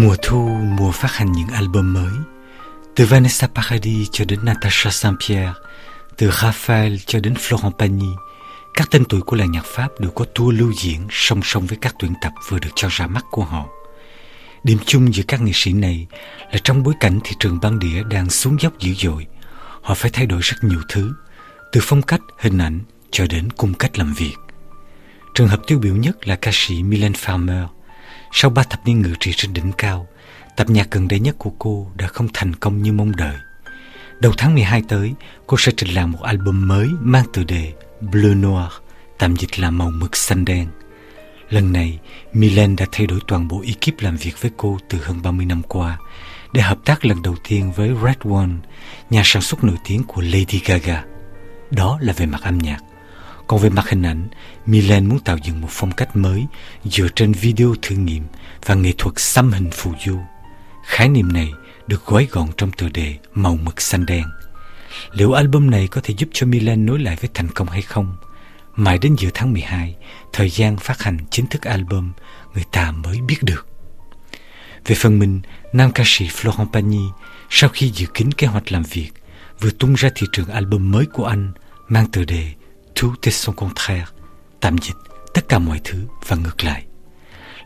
Mùa thu, mùa phát hành những album mới. Từ Vanessa Paradis cho đến Natasha Saint-Pierre, từ Raphael cho đến Florent Pagny, các tên tuổi của làng nhạc Pháp đều có tour lưu diễn song song với các tuyển tập vừa được cho ra mắt của họ. Điểm chung giữa các nghệ sĩ này là trong bối cảnh thị trường băng đĩa đang xuống dốc dữ dội, họ phải thay đổi rất nhiều thứ, từ phong cách, hình ảnh cho đến cung cách làm việc. Trường hợp tiêu biểu nhất là ca sĩ Mylène Farmer. Sau ba thập niên ngự trị trên đỉnh cao, tập nhạc gần đây nhất của cô đã không thành công như mong đợi. Đầu tháng 12 tới, cô sẽ trình làng một album mới mang tựa đề Bleu Noir, tạm dịch là màu mực xanh đen. Lần này, Milan đã thay đổi toàn bộ ekip làm việc với cô từ hơn 30 năm qua để hợp tác lần đầu tiên với Red One, nhà sản xuất nổi tiếng của Lady Gaga. Đó là về mặt âm nhạc. Còn về mặt hình ảnh, Milan muốn tạo dựng một phong cách mới dựa trên video thử nghiệm và nghệ thuật xăm hình phù du. Khái niệm này được gói gọn trong tựa đề màu mực xanh đen. Liệu album này có thể giúp cho Milan nối lại với thành công hay không? Mãi đến giữa tháng 12, thời gian phát hành chính thức album, người ta mới biết được. Về phần mình, nam ca sĩ Florent Pagny, sau khi dự kiến kế hoạch làm việc, vừa tung ra thị trường album mới của anh mang tựa đề Truth is son contraire, tạm dịch tất cả mọi thứ và ngược lại.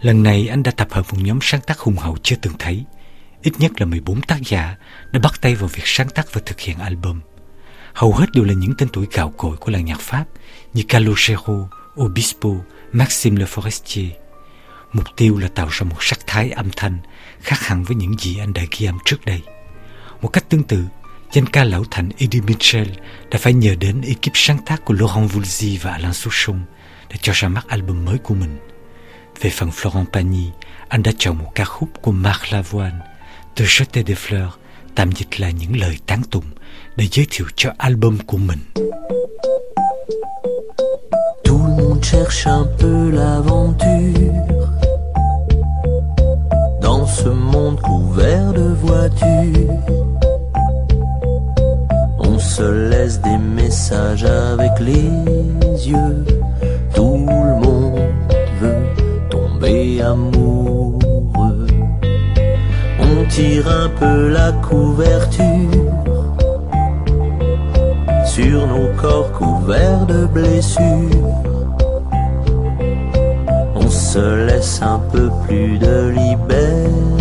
Lần này anh đã tập hợp một nhóm sáng tác hùng hậu chưa từng thấy. Ít nhất là 14 tác giả đã bắt tay vào việc sáng tác và thực hiện album. Hầu hết đều là những tên tuổi gạo cội của làng nhạc Pháp như Calogero, Obispo, Maxime Le Forestier. Mục tiêu là tạo ra một sắc thái âm thanh khác hẳn với những gì anh đã ghi âm trước đây. Một cách tương tự, danh ca lão Eddie Mitchell đã phải nhờ đến ekip Laurent Voulzy và Alain Souchon để cho ra album mới của mình. Về Florent Pagny, anh đã chọn một ca Marc Lavoine, De Jeter des Fleurs, tạm dịch là những lời tán tụng để album của. Tout le monde cherche un peu l'aventure Dans ce monde couvert de voitures avec les yeux. Tout le monde veut tomber amoureux. On tire un peu la couverture sur nos corps couverts de blessures. On se laisse un peu plus de liberté.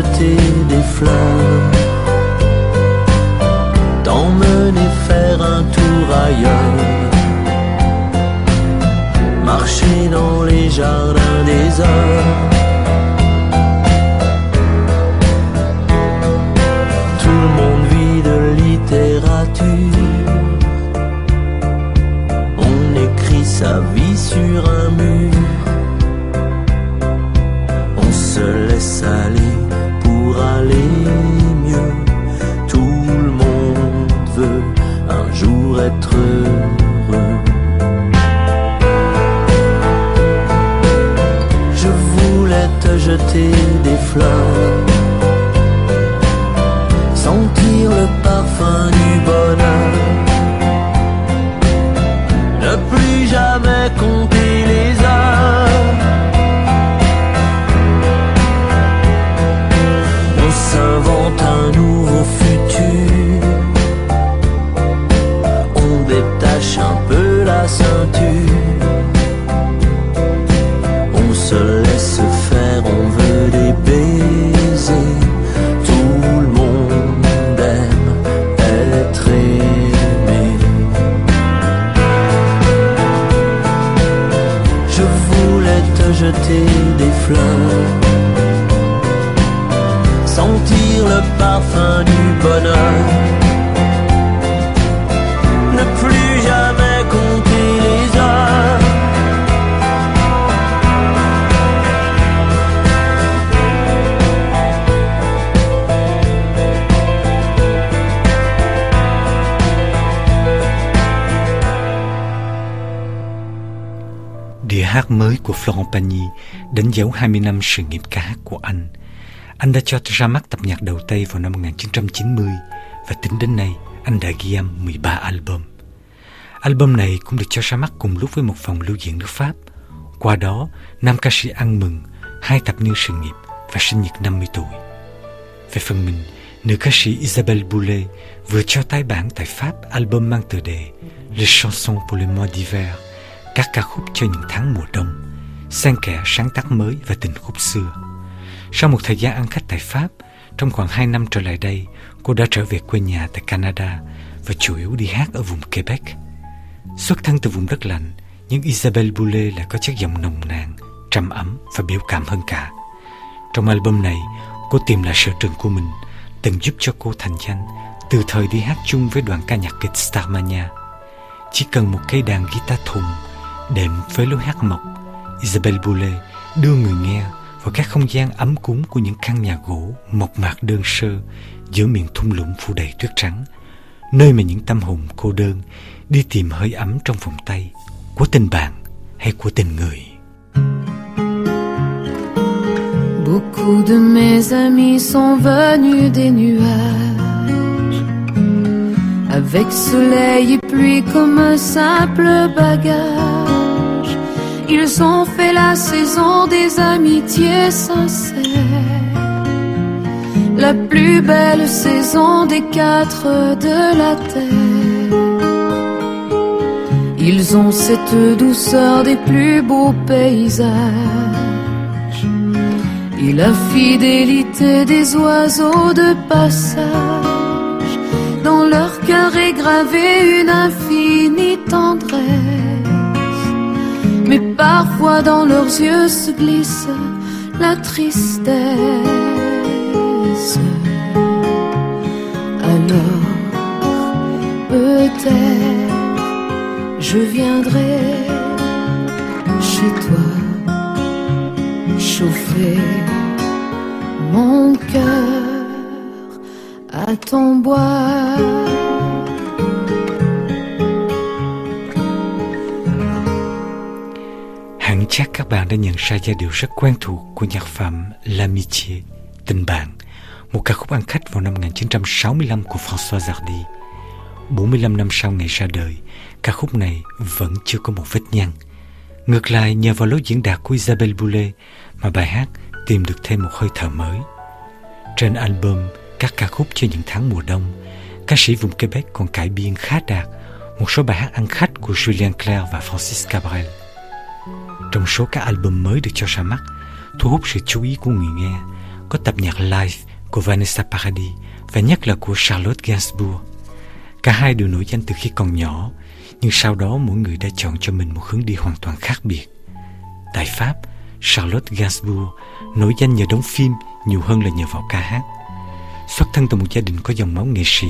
Jeter des fleurs, t'emmener faire un tour ailleurs, marcher dans les jardins des heures. Un jour être heureux. Je voulais te jeter des fleurs, sentir le parfum du bonheur, hát mới của Florent Pagny đánh dấu 20 năm sự nghiệp ca hát của anh – Anh đã cho ra mắt tập nhạc đầu tay vào năm 1990 và tính đến nay anh đã ghi âm 13 album. Album này cũng được cho ra mắt cùng lúc với một phòng lưu diễn nước Pháp. Qua đó, nam ca sĩ ăn mừng hai thập niên sự nghiệp và sinh nhật 50 tuổi. Về phần mình, nữ ca sĩ Isabelle Boulay vừa cho tái bản tại Pháp album mang tựa đề Les chansons pour le mois d'hiver, các ca khúc cho những tháng mùa đông, xen kẽ sáng tác mới và tình khúc xưa. Sau một thời gian ăn khách tại Pháp, trong khoảng 2 năm trở lại đây, cô đã trở về quê nhà tại Canada và chủ yếu đi hát ở vùng Quebec. Xuất thân từ vùng đất lạnh, nhưng Isabelle Boulay lại có chất giọng nồng nàn, trầm ấm và biểu cảm hơn cả. Trong album này, cô tìm lại sở trường của mình, từng giúp cho cô thành danh từ thời đi hát chung với đoàn ca nhạc kịch Starmania. Chỉ cần một cây đàn guitar thùng, đệm với lối hát mộc, Isabel Boulay đưa người nghe vào các không gian ấm cúng của những căn nhà gỗ mộc mạc đơn sơ giữa miền thung lũng phủ đầy tuyết trắng, nơi mà những tâm hồn cô đơn đi tìm hơi ấm trong vòng tay của tình bạn hay của tình người. Beaucoup de mes amis sont venus des nuages. Avec soleil et pluie comme un simple bagage. Ils ont fait la saison des amitiés sincères. La plus belle saison des quatre de la terre. Ils ont cette douceur des plus beaux paysages. Et la fidélité des oiseaux de passage. Dans leur cœur est gravée une infinie tendresse, mais parfois dans leurs yeux se glisse la tristesse. Alors, peut-être, je viendrai chez toi chauffer mon cœur à ton bois. Chắc các bạn đã nhận ra giai điệu rất quen thuộc của nhạc phẩm L'Amitié, Tình bạn, một ca khúc ăn khách vào năm 1965 của François Zardy. 45 năm sau ngày ra đời, ca khúc này vẫn chưa có một vết nhăn. Ngược lại, nhờ vào lối diễn đạt của Isabelle Boulay mà bài hát tìm được thêm một hơi thở mới. Trên album Các ca khúc cho những tháng mùa đông, ca sĩ vùng Quebec còn cải biên khá đạt một số bài hát ăn khách của Julien Clerc và Francis Cabrel. Trong số các album mới được cho ra mắt, thu hút sự chú ý của người nghe có tập nhạc live của Vanessa Paradis và nhất là của Charlotte Gainsbourg. Cả hai đều nổi danh từ khi còn nhỏ, nhưng sau đó mỗi người đã chọn cho mình một hướng đi hoàn toàn khác biệt. Tại Pháp, Charlotte Gainsbourg nổi danh nhờ đóng phim nhiều hơn là nhờ vào ca hát. Xuất thân từ một gia đình có dòng máu nghệ sĩ,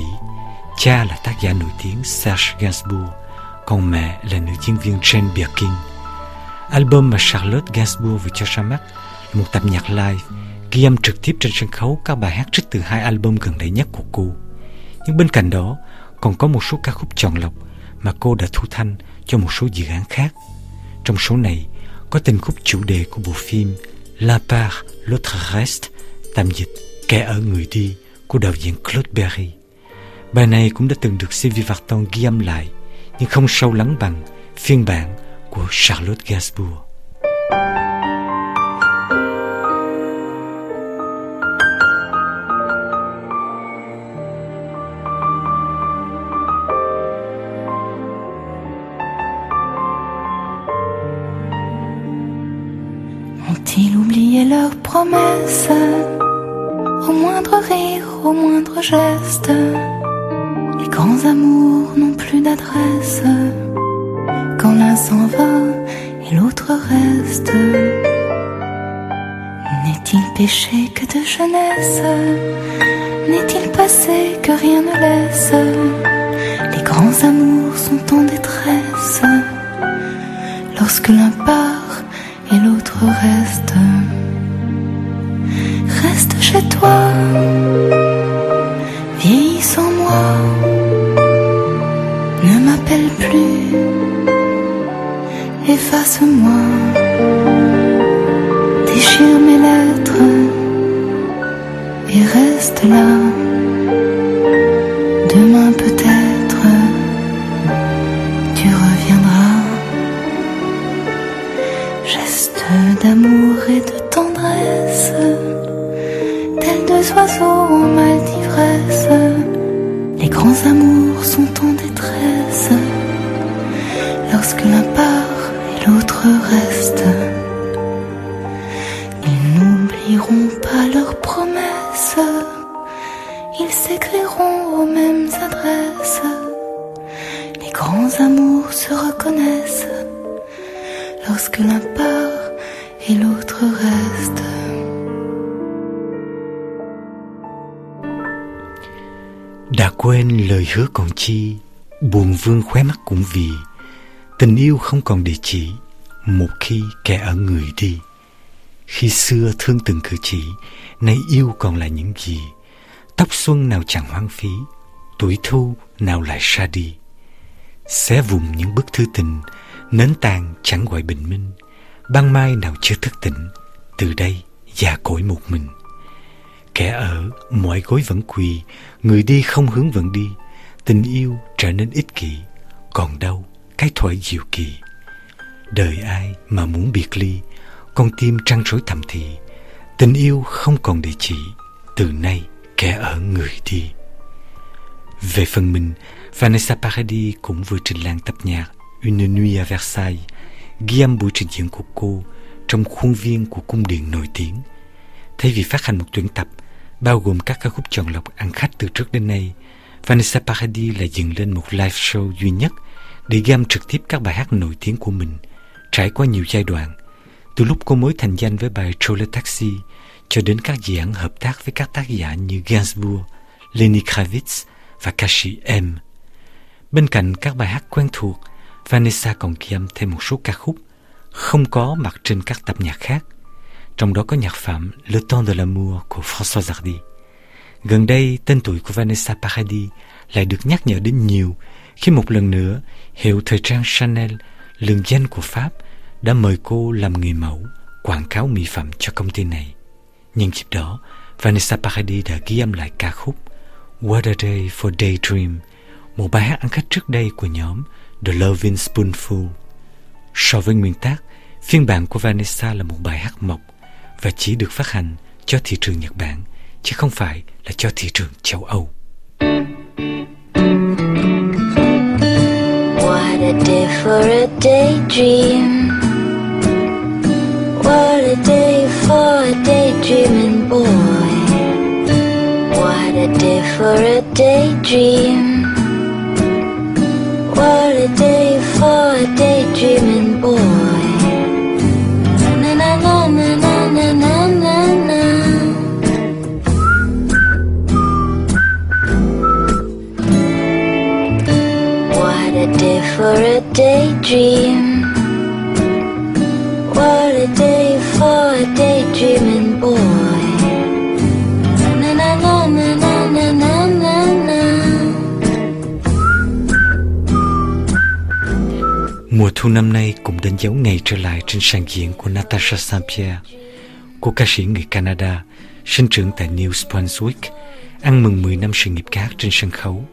cha là tác giả nổi tiếng Serge Gainsbourg, còn mẹ là nữ diễn viên Jane Birkin. Album mà Charlotte Gainsbourg vừa cho ra mắt là một tập nhạc live ghi âm trực tiếp trên sân khấu các bài hát trích từ hai album gần đây nhất của cô. Nhưng bên cạnh đó còn có một số ca khúc chọn lọc mà cô đã thu thanh cho một số dự án khác. Trong số này có tình khúc chủ đề của bộ phim La part, l'autre reste, tạm dịch Kẻ ở người đi của đạo diễn Claude Berry. Bài này cũng đã từng được Sylvie Vartan ghi âm lại, nhưng không sâu lắng bằng phiên bản Charlotte Gainsbourg. Ont-ils oublié leurs promesses? Au moindre rire, au moindre geste. Les grands amours n'ont plus d'adresse l'un s'en va et l'autre reste. N'est-il péché que de jeunesse? N'est-il passé que rien ne laisse? Les grands amours sont en détresse. Lorsque l'un part et l'autre reste. Reste Moi déchire mes lettres et reste là. Demain peut-être tu reviendras. Geste d'amour et de tendresse, tels deux oiseaux en mal d'ivresse. Les grands amours sont en détresse. Ils n'oublieront pas leurs promesses, ils s'écriront aux mêmes adresses. Les grands amours se reconnaissent lorsque l'un part et l'autre reste. Quên lời hứa chi, vương khóe mắt cũng tình yêu không còn một khi kẻ ở người đi. Khi xưa thương từng cử chỉ, nay yêu còn là những gì? Tóc xuân nào chẳng hoang phí, tuổi thu nào lại xa đi. Xé vùng những bức thư tình, nến tàn chẳng gọi bình minh. Ban mai nào chưa thức tỉnh, từ đây già cỗi một mình. Kẻ ở, mọi gối vẫn quỳ, người đi không hướng vẫn đi. Tình yêu trở nên ích kỷ, còn đâu cái thoại diệu kỳ. Đời ai mà muốn biệt ly, con tim trăng rối thầm thì, tình yêu không còn địa chỉ, từ nay kẻ ở người đi. Về phần mình, Vanessa Paradis cũng vừa trình làng tập nhạc Une nuit à Versailles, ghi âm buổi trình diễn của cô trong khuôn viên của cung điện nổi tiếng. Thay vì phát hành một tuyển tập bao gồm các ca khúc chọn lọc ăn khách từ trước đến nay, Vanessa Paradis lại dựng lên một live show duy nhất để ghi âm trực tiếp các bài hát nổi tiếng của mình, trải qua nhiều giai đoạn, từ lúc cô mới thành danh với bài Troller Taxi cho đến các dự án hợp tác với các tác giả như Gainsbourg, Lenny Kravitz và Kashi M. Bên cạnh các bài hát quen thuộc, Vanessa còn ghi âm thêm một số ca khúc không có mặt trên các tập nhạc khác, trong đó có nhạc phẩm Le Temps de l'amour của François Hardy. Gần đây, tên tuổi của Vanessa Paradis lại được nhắc nhở đến nhiều khi một lần nữa hiệu thời trang Chanel, lừng danh của Pháp, đã mời cô làm người mẫu quảng cáo mỹ phẩm cho công ty này. Nhân dịp đó, Vanessa Paradis đã ghi âm lại ca khúc What a Day for Daydream, một bài hát ăn khách trước đây của nhóm The Loving Spoonful. So với nguyên tác, phiên bản của Vanessa là một bài hát mộc và chỉ được phát hành cho thị trường Nhật Bản, chứ không phải là cho thị trường châu Âu. For a daydream. What a day for a daydreaming boy. What a day for a daydream. What a day for a daydreaming boy. for a daydream. What a day for a daydreaming boy. Na na na na na na na na. na. Mùa thu năm nay cũng đánh dấu ngày trở lại trên sàn diễn của Natasha Saint-Pierre, cô ca sĩ người Canada, sinh trưởng tại New Brunswick, ăn mừng 10 năm sự nghiệp cá trên sân khấu.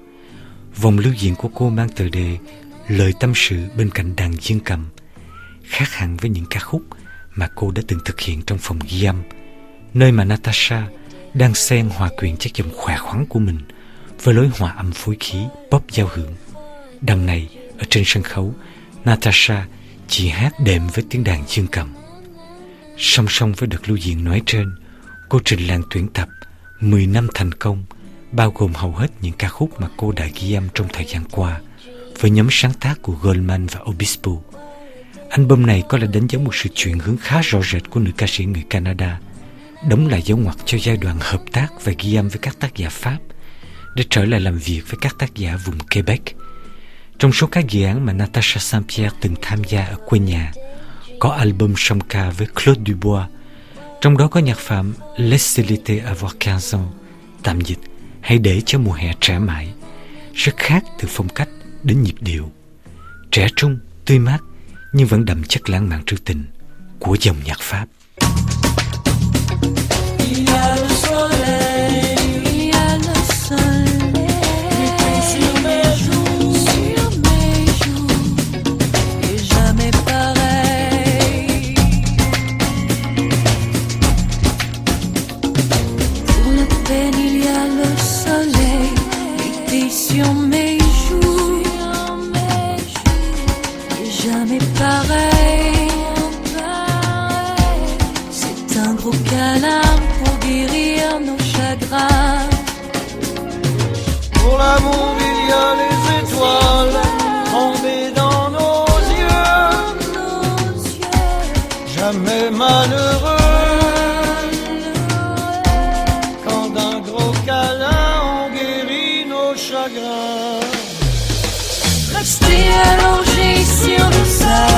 Vòng lưu diễn của cô mang tựa đề Lời tâm sự bên cạnh đàn dương cầm, khác hẳn với những ca khúc mà cô đã từng thực hiện trong phòng ghi âm, nơi mà Natasha đang xen hòa quyện chất giọng khỏe khoắn của mình với lối hòa âm phối khí pop giao hưởng. Đằng này, ở trên sân khấu, Natasha chỉ hát đệm với tiếng đàn dương cầm. Song song với đợt lưu diễn nói trên, cô trình làng tuyển tập 10 năm thành công, bao gồm hầu hết những ca khúc mà cô đã ghi âm trong thời gian qua với nhóm sáng tác của Goldman và Obispo. Album này có lẽ đánh dấu một sự chuyển hướng khá rõ rệt của nữ ca sĩ người Canada, đóng lại dấu ngoặc cho giai đoạn hợp tác và ghi âm với các tác giả Pháp để trở lại làm việc với các tác giả vùng Quebec. Trong số các dự án mà Natasha Saint-Pierre từng tham gia ở quê nhà, có album song ca với Claude Dubois, trong đó có nhạc phẩm Laissez l'été avoir 15 ans, tạm dịch Hãy để cho mùa hè trẻ mãi, rất khác từ phong cách đến nhịp điệu. Trẻ trung, tươi mát, nhưng vẫn đậm chất lãng mạn trữ tình của dòng nhạc Pháp. Il mais malheureux. Quand d'un gros câlin on guérit nos chagrins. Rester allongé sur le sol.